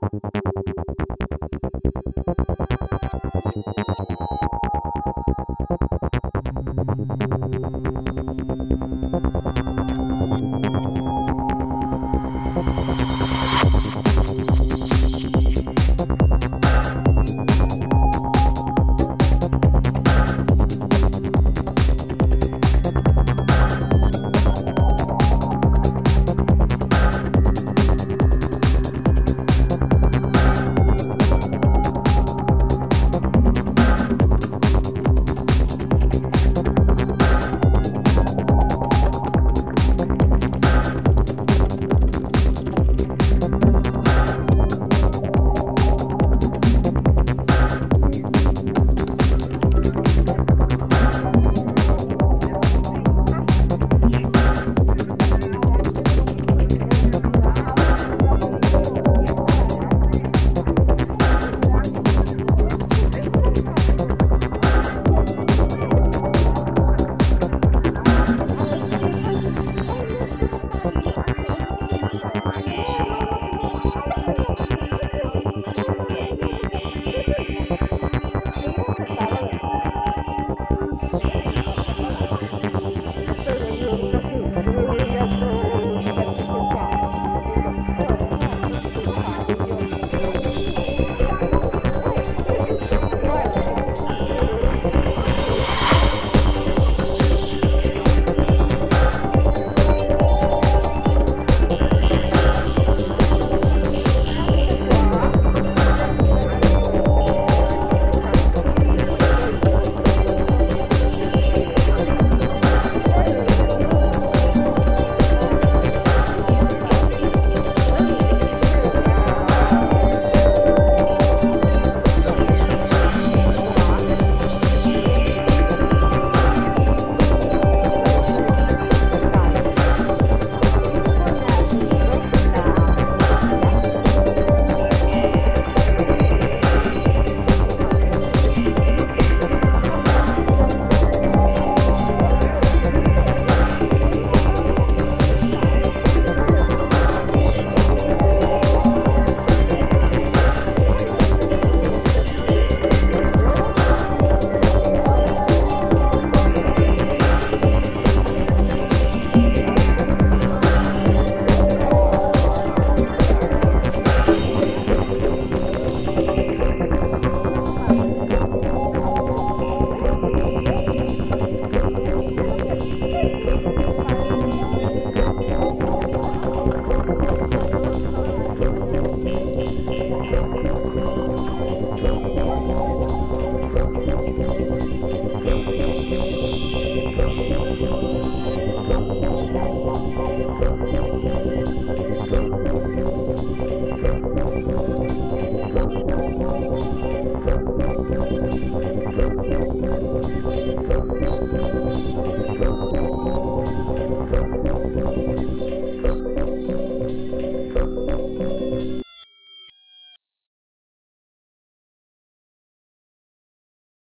Thank you. Thank.